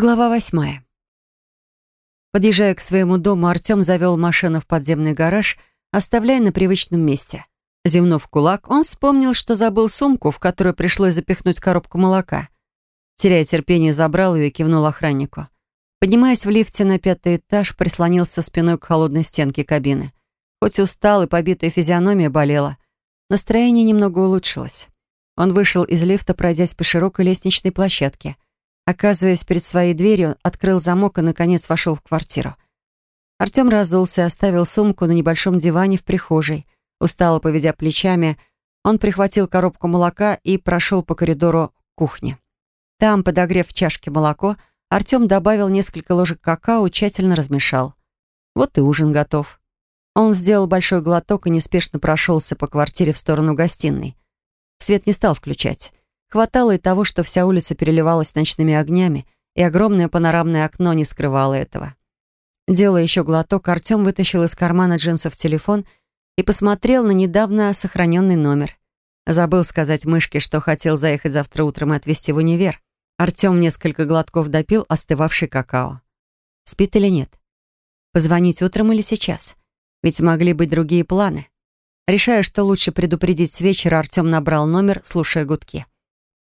Глава восьмая. Подъезжая к своему дому, Артем завел машину в подземный гараж, оставляя на привычном месте. Зевнув кулак, он вспомнил, что забыл сумку, в которую пришлось запихнуть коробку молока. Теряя терпение, забрал ее и кивнул охраннику. Поднимаясь в лифте на пятый этаж, прислонился спиной к холодной стенке кабины. Хоть устал и побитая физиономия болела, настроение немного улучшилось. Он вышел из лифта, пройдясь по широкой лестничной площадке — Оказываясь перед своей дверью, открыл замок и, наконец, вошел в квартиру. Артем разулся и оставил сумку на небольшом диване в прихожей. Устало поведя плечами, он прихватил коробку молока и прошел по коридору кухни. Там, подогрев в чашке молоко, Артем добавил несколько ложек какао, тщательно размешал. Вот и ужин готов. Он сделал большой глоток и неспешно прошелся по квартире в сторону гостиной. Свет не стал включать. Хватало и того, что вся улица переливалась ночными огнями, и огромное панорамное окно не скрывало этого. Делая еще глоток, Артем вытащил из кармана джинсов телефон и посмотрел на недавно сохраненный номер. Забыл сказать мышке, что хотел заехать завтра утром и отвезти в универ. Артем несколько глотков допил остывавший какао. Спит или нет? Позвонить утром или сейчас? Ведь могли быть другие планы. Решая, что лучше предупредить с вечера, Артем набрал номер, слушая гудки.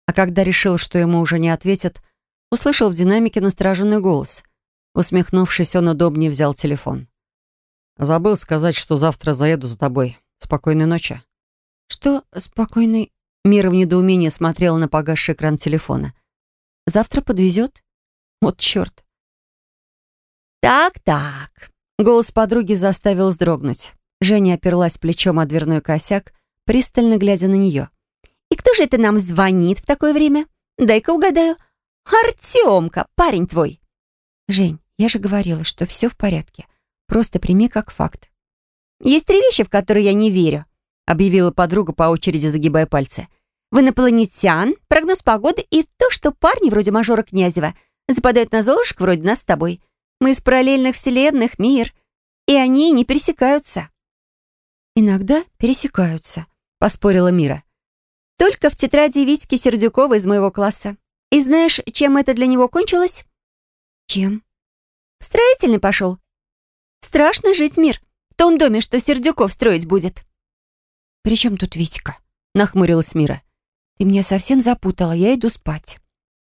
А когда решил, что ему уже не ответят, услышал в динамике настороженный голос. Усмехнувшись, он удобнее взял телефон. «Забыл сказать, что завтра заеду за тобой. Спокойной ночи». «Что спокойной?» Мира в недоумении смотрела на погасший экран телефона. «Завтра подвезет? Вот черт!» «Так-так». Голос подруги заставил вздрогнуть. Женя оперлась плечом о дверной косяк, пристально глядя на нее. Кто же это нам звонит в такое время? Дай-ка угадаю. Артемка, парень твой. Жень, я же говорила, что все в порядке. Просто прими как факт. Есть три вещи, в которые я не верю, объявила подруга по очереди, загибая пальцы. В инопланетян, прогноз погоды и то, что парни вроде мажора Князева западают на Золушку вроде нас с тобой. Мы из параллельных вселенных, мир, и они не пересекаются. Иногда пересекаются, поспорила Мира. Только в тетради Витьки Сердюкова из моего класса. И знаешь, чем это для него кончилось? Чем? Строительный пошел. Страшно жить мир. В том доме, что Сердюков строить будет. «При чем тут Витька?» — нахмурилась Мира. «Ты меня совсем запутала, я иду спать».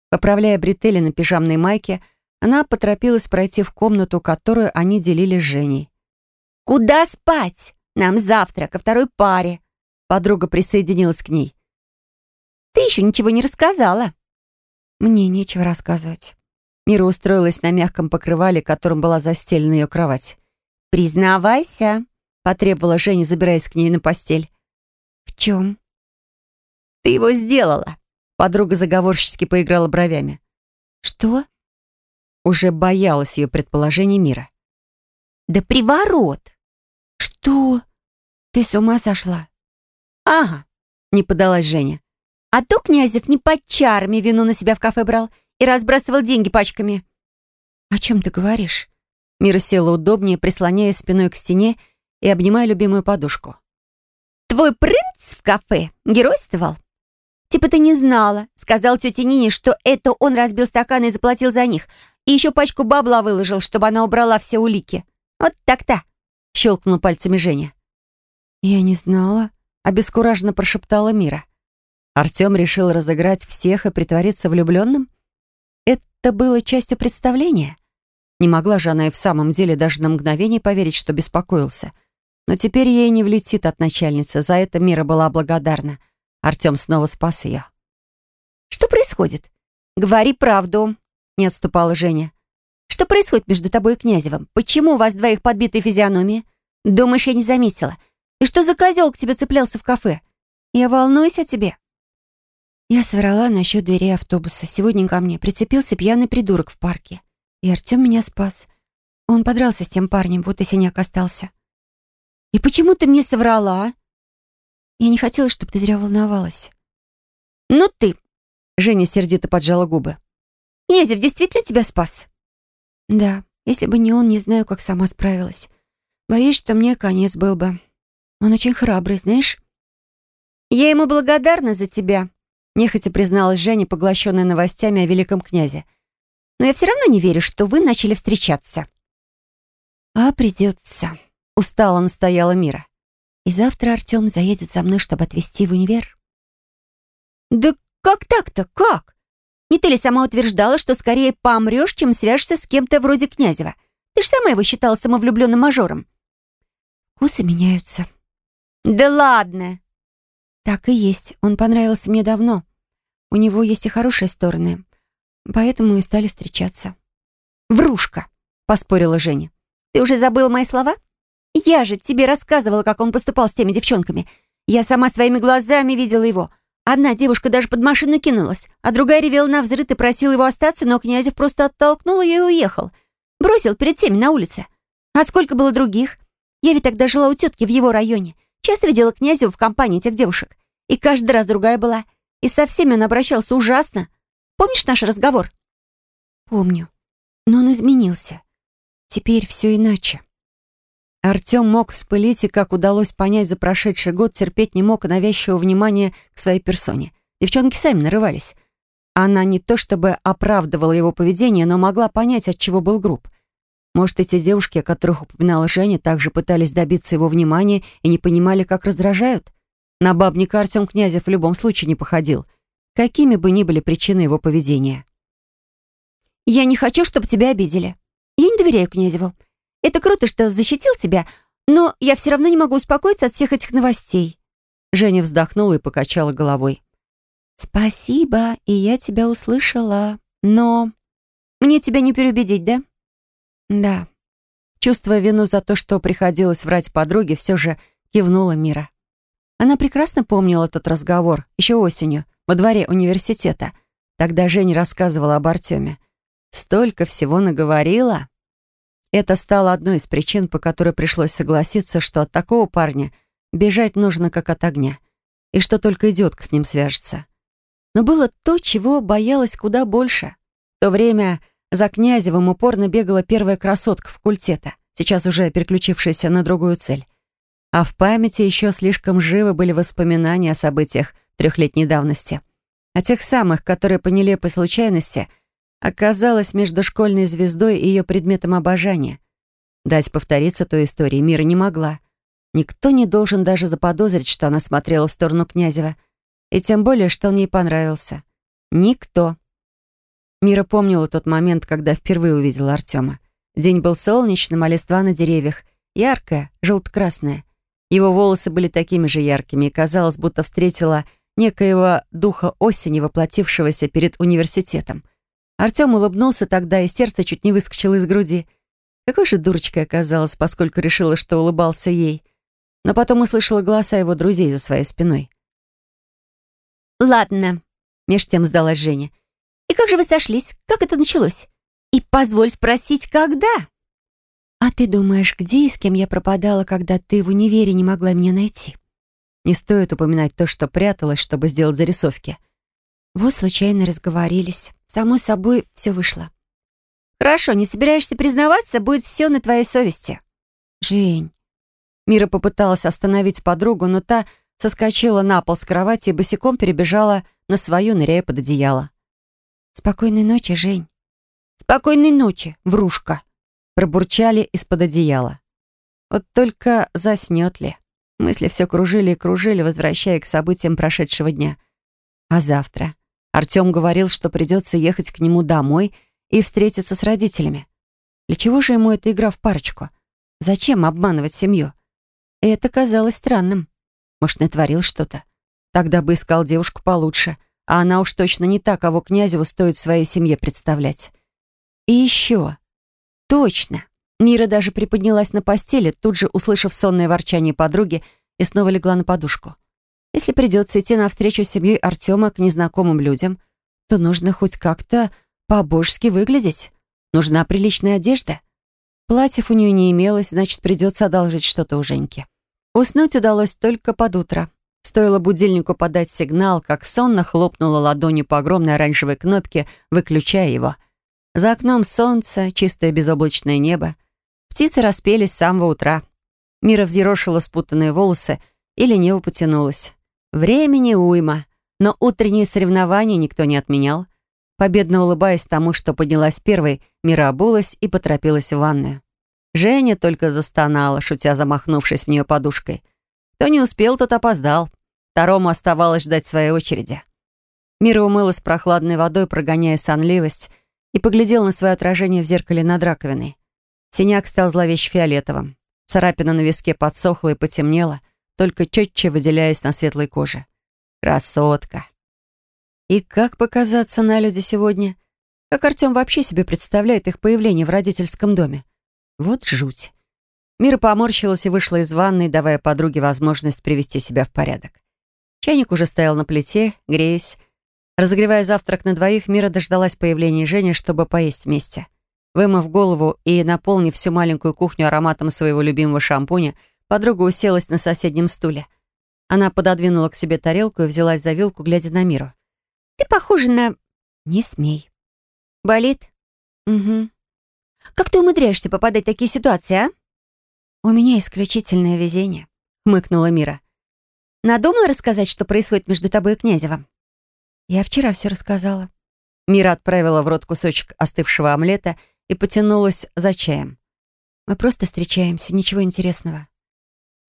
Поправляя бретели на пижамной майке, она поторопилась пройти в комнату, которую они делили с Женей. «Куда спать? Нам завтра, ко второй паре». Подруга присоединилась к ней. Ты еще ничего не рассказала». «Мне нечего рассказывать». Мира устроилась на мягком покрывале, которым была застелена ее кровать. «Признавайся», — потребовала Женя, забираясь к ней на постель. «В чем?» «Ты его сделала», — подруга заговорчески поиграла бровями. «Что?» Уже боялась ее предположений мира. «Да приворот!» «Что? Ты с ума сошла?» «Ага», — не подалась Женя. А то Князев не под чарами вину на себя в кафе брал и разбрасывал деньги пачками. «О чем ты говоришь?» Мира села удобнее, прислоняясь спиной к стене и обнимая любимую подушку. «Твой принц в кафе геройствовал? Типа ты не знала. Сказал тете Нине, что это он разбил стаканы и заплатил за них. И еще пачку бабла выложил, чтобы она убрала все улики. Вот так-то!» Щелкнул пальцами Женя. «Я не знала», — обескураженно прошептала Мира. Артем решил разыграть всех и притвориться влюбленным? Это было частью представления. Не могла же она и в самом деле даже на мгновение поверить, что беспокоился. Но теперь ей не влетит от начальницы. За это Мира была благодарна. Артем снова спас ее. «Что происходит? Говори правду», — не отступала Женя. «Что происходит между тобой и Князевым? Почему у вас двоих подбитые физиономии? Думаешь, я не заметила? И что за козел к тебе цеплялся в кафе? Я волнуюсь о тебе». Я соврала насчет дверей автобуса. Сегодня ко мне прицепился пьяный придурок в парке. И Артем меня спас. Он подрался с тем парнем, вот и синяк остался. «И почему ты мне соврала?» «Я не хотела, чтобы ты зря волновалась». «Ну ты!» Женя сердито поджала губы. «Князев действительно тебя спас?» «Да. Если бы не он, не знаю, как сама справилась. Боюсь, что мне конец был бы. Он очень храбрый, знаешь?» «Я ему благодарна за тебя», Нехотя призналась Женя, поглощенная новостями о великом князе. но я все равно не верю, что вы начали встречаться». «А придется», — устало настояла Мира. «И завтра Артем заедет за мной, чтобы отвезти в универ». «Да как так-то? Как? Не ты ли сама утверждала, что скорее помрешь, чем свяжешься с кем-то вроде Князева? Ты же сама его считала самовлюбленным мажором». «Вкусы меняются». «Да ладно!» «Так и есть. Он понравился мне давно. У него есть и хорошие стороны. Поэтому и стали встречаться». «Врушка!» — поспорила Женя. «Ты уже забыл мои слова? Я же тебе рассказывала, как он поступал с теми девчонками. Я сама своими глазами видела его. Одна девушка даже под машину кинулась, а другая ревела на взрыв и просила его остаться, но Князев просто оттолкнул ее и уехал. Бросил перед всеми на улице. А сколько было других? Я ведь тогда жила у тетки в его районе. Часто видела Князева в компании этих девушек. И каждый раз другая была. И со всеми он обращался ужасно. Помнишь наш разговор?» «Помню. Но он изменился. Теперь все иначе». Артем мог вспылить, и, как удалось понять за прошедший год, терпеть не мог навязчивого внимания к своей персоне. Девчонки сами нарывались. Она не то чтобы оправдывала его поведение, но могла понять, от чего был груб. Может, эти девушки, о которых упоминала Женя, также пытались добиться его внимания и не понимали, как раздражают? На бабника Артем Князев в любом случае не походил, какими бы ни были причины его поведения. «Я не хочу, чтобы тебя обидели. Я не доверяю Князеву. Это круто, что защитил тебя, но я все равно не могу успокоиться от всех этих новостей». Женя вздохнула и покачала головой. «Спасибо, и я тебя услышала, но...» «Мне тебя не переубедить, да?» «Да». Чувствуя вину за то, что приходилось врать подруге, все же кивнула Мира. Она прекрасно помнила тот разговор, еще осенью, во дворе университета. Тогда Женя рассказывала об Артеме. Столько всего наговорила. Это стало одной из причин, по которой пришлось согласиться, что от такого парня бежать нужно как от огня, и что только идиотка с ним свяжется. Но было то, чего боялась куда больше. В то время за Князевым упорно бегала первая красотка факультета, сейчас уже переключившаяся на другую цель. А в памяти еще слишком живы были воспоминания о событиях трехлетней давности. О тех самых, которые по нелепой случайности оказалась между школьной звездой и ее предметом обожания. Дать повториться той истории мира не могла. Никто не должен даже заподозрить, что она смотрела в сторону Князева. И тем более, что он ей понравился. Никто. Мира помнила тот момент, когда впервые увидела Артема. День был солнечным, а листва на деревьях яркая, желто-красная. Его волосы были такими же яркими, и казалось, будто встретила некоего духа осени, воплотившегося перед университетом. Артем улыбнулся тогда, и сердце чуть не выскочило из груди. Какой же дурочкой оказалась, поскольку решила, что улыбался ей. Но потом услышала голоса его друзей за своей спиной. «Ладно», — меж тем сдалась Женя. «И как же вы сошлись? Как это началось? И позволь спросить, когда?» «А ты думаешь, где и с кем я пропадала, когда ты в универе не могла меня найти?» Не стоит упоминать то, что пряталась, чтобы сделать зарисовки. Вот случайно разговорились. Само собой, все вышло. «Хорошо, не собираешься признаваться, будет все на твоей совести». «Жень». Мира попыталась остановить подругу, но та соскочила на пол с кровати и босиком перебежала на свою, ныряя под одеяло. «Спокойной ночи, Жень». «Спокойной ночи, врушка». Пробурчали из-под одеяла. Вот только заснет ли? Мысли все кружили и кружили, возвращая к событиям прошедшего дня. А завтра? Артем говорил, что придется ехать к нему домой и встретиться с родителями. Для чего же ему эта игра в парочку? Зачем обманывать семью? И это казалось странным. Может, натворил что-то? Тогда бы искал девушку получше, а она уж точно не та, кого Князеву стоит своей семье представлять. И еще. Точно. Мира даже приподнялась на постели, тут же услышав сонное ворчание подруги, и снова легла на подушку. Если придется идти навстречу с семьей Артема к незнакомым людям, то нужно хоть как-то по-божески выглядеть. Нужна приличная одежда. Платьев у нее не имелось, значит, придется одолжить что-то у Женьки. Уснуть удалось только под утро. Стоило будильнику подать сигнал, как сонно хлопнула ладонью по огромной оранжевой кнопке, выключая его — за окном солнце, чистое безоблачное небо. Птицы распелись с самого утра. Мира взъерошила спутанные волосы и лениво потянулась. Времени уйма, но утренние соревнования никто не отменял. Победно улыбаясь тому, что поднялась первой, Мира обулась и поторопилась в ванную. Женя только застонала, шутя замахнувшись в нее подушкой. Кто не успел, тот опоздал. Второму оставалось ждать своей очереди. Мира умылась прохладной водой, прогоняя сонливость, и поглядела на свое отражение в зеркале над раковиной. Синяк стал зловеще фиолетовым. Царапина на виске подсохла и потемнела, только четче выделяясь на светлой коже. Красотка! И как показаться на люди сегодня? Как Артем вообще себе представляет их появление в родительском доме? Вот жуть. Мира поморщилась и вышла из ванной, давая подруге возможность привести себя в порядок. Чайник уже стоял на плите, греясь. Разогревая завтрак на двоих, Мира дождалась появления Жени, чтобы поесть вместе. Вымыв голову и наполнив всю маленькую кухню ароматом своего любимого шампуня, подруга уселась на соседнем стуле. Она пододвинула к себе тарелку и взялась за вилку, глядя на Миру. «Ты похожа на...» «Не смей». «Болит?» «Угу». «Как ты умудряешься попадать в такие ситуации, а?» «У меня исключительное везение», — хмыкнула Мира. «Надумала рассказать, что происходит между тобой и Князевым?» «Я вчера все рассказала». Мира отправила в рот кусочек остывшего омлета и потянулась за чаем. «Мы просто встречаемся, ничего интересного».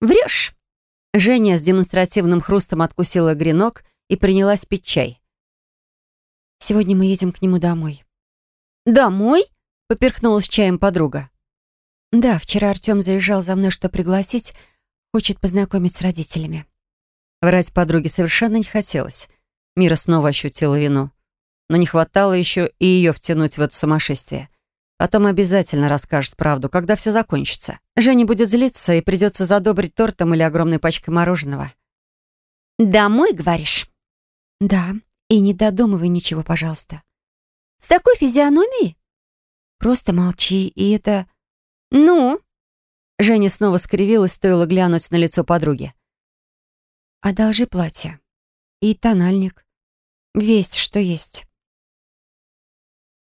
«Врешь!» Женя с демонстративным хрустом откусила гренок и принялась пить чай. «Сегодня мы едем к нему домой». «Домой?» — поперхнулась чаем подруга. «Да, вчера Артем заезжал за мной, что пригласить, хочет познакомить с родителями». Врать подруге совершенно не хотелось. Мира снова ощутила вину. Но не хватало еще и ее втянуть в это сумасшествие. Потом обязательно расскажет правду, когда все закончится. Женя будет злиться и придется задобрить тортом или огромной пачкой мороженого. «Домой, говоришь?» «Да, и не додумывай ничего, пожалуйста». «С такой физиономией?» «Просто молчи, и это...» «Ну?» Женя снова скривилась, стоило глянуть на лицо подруги. «Одолжи платье. И тональник. Весть, что есть».